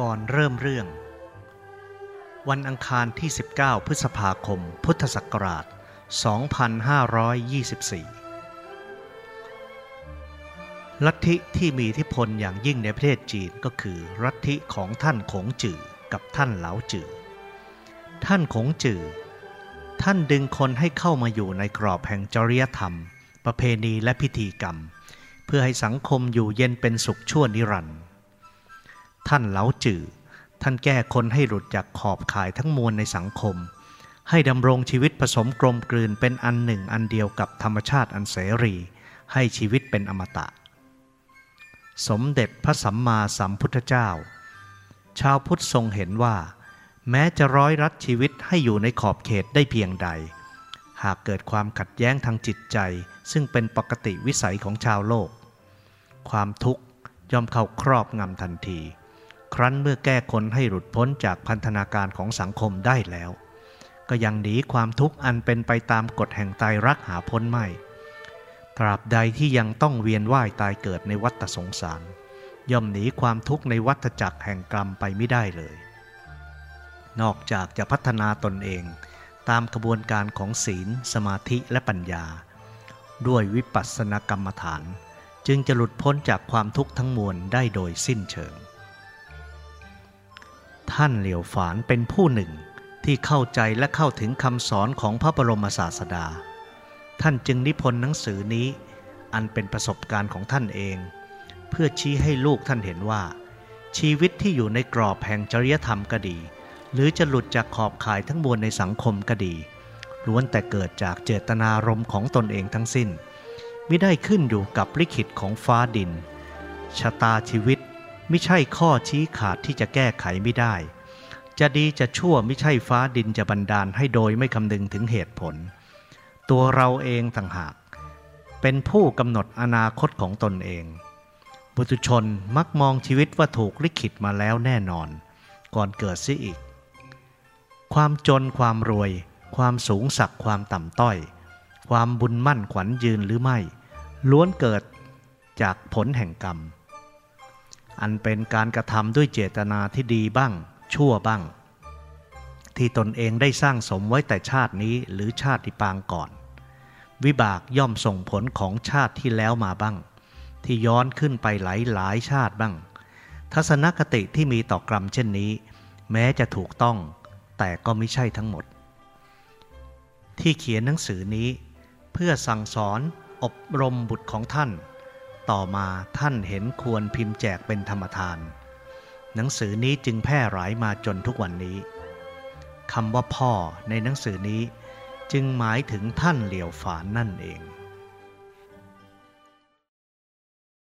ก่อนเริ่มเรื่อง วันอังคารที่ 19 พฤษภาคม พุทธศักราช 2524 ลัทธิที่มีอิทธิพลอย่างยิ่งในประเทศจีนก็คือลัทธิของท่านขงจื่อกับท่านเหลาจื่อ ท่านขงจื่อ ท่านดึงคนให้เข้ามาอยู่ในกรอบแห่งจริยธรรม ประเพณีและพิธีกรรม เพื่อให้สังคมอยู่เย็นเป็นสุขชั่วนิรันดร์ ท่านเหลาจื่อ ท่านแก้คนให้หลุดจากขอบข่ายทั้งมวลในสังคม ให้ดำรงชีวิตผสมกลมกลืนเป็นอันหนึ่งอันเดียวกับธรรมชาติอันเสรี ให้ชีวิตเป็นอมตะ สมเด็จพระสัมมาสัมพุทธเจ้า ชาวพุทธทรงเห็นว่า แม้จะร้อยรัดชีวิตให้อยู่ในขอบเขตได้เพียงใด หากเกิดความขัดแย้งทางจิตใจ ซึ่งเป็นปกติวิสัยของชาวโลก ความทุกข์ย่อมเข้าครอบงำทันที ครั้นเมื่อแก้คนให้หลุดพ้นจากพันธนาการของสังคมได้แล้ว ก็ยังหนีความทุกข์อันเป็นไปตามกฎแห่งไตรรักหาพ้นไม่ ตราบใดที่ยังต้องเวียนว่ายตายเกิดในวัฏสงสาร ย่อมหนีความทุกข์ในวัฏจักรแห่งกรรมไปไม่ได้เลย นอกจากจะพัฒนาตนเอง ตามกระบวนการของศีล สมาธิและปัญญา ด้วยวิปัสสนกรรมฐาน จึงจะหลุดพ้นจากความทุกข์ทั้งมวลได้โดยสิ้นเชิง ท่านเหลียวฝานเป็นผู้หนึ่งที่เข้าใจและเข้าถึงคำสอนของพระบรมศาสดา ท่านจึงนิพนธ์หนังสือนี้ อันเป็นประสบการณ์ของท่านเอง เพื่อชี้ให้ลูกท่านเห็นว่า ชีวิตที่อยู่ในกรอบแห่งจริยธรรมก็ดี หรือจะหลุดจากขอบข่ายทั้งมวลในสังคมก็ดีล้วนแต่เกิดจากเจตนารมณ์ของตนเองทั้งสิ้น ไม่ได้ขึ้นอยู่กับลิขิตของฟ้าดิน ชะตาชีวิต ไม่ใช่ข้อชี้ขาดที่จะแก้ไขไม่ได้ จะดีจะชั่วไม่ใช่ฟ้าดินจะบันดาลให้โดยไม่คำนึงถึงเหตุผล ตัวเราเองต่างหาก เป็นผู้กำหนดอนาคตของตนเองบุตุชนมักมองชีวิตว่าถูกลิขิตมาแล้วแน่นอน ก่อนเกิดเสียอีก ความจนความรวย ความสูงสักความต่ำต้อย ความบุญมั่นขวัญยืนหรือไม่ ล้วนเกิดจากผลแห่งกรรม อันเป็นการกระทำด้วยเจตนาที่ดีบ้าง ชั่วบ้าง ที่ตนเองได้สร้างสมไว้แต่ชาตินี้หรือชาติปางก่อน วิบากย่อมส่งผลของชาติที่แล้วมาบ้าง ที่ย้อนขึ้นไปหลายหลายชาติบ้าง ทัศนคติที่มีต่อกรรมเช่นนี้ แม้จะถูกต้อง แต่ก็ไม่ใช่ทั้งหมด ที่เขียนหนังสือนี้ เพื่อสั่งสอนอบรมบุตรของท่าน ต่อมาท่านเห็นควรพิมพ์แจกเป็นธรรมทาน หนังสือนี้จึงแพร่หลายมาจนทุกวันนี้คำว่าพ่อในหนังสือนี้จึงหมายถึงท่านเหลียวฝานนั่นเอง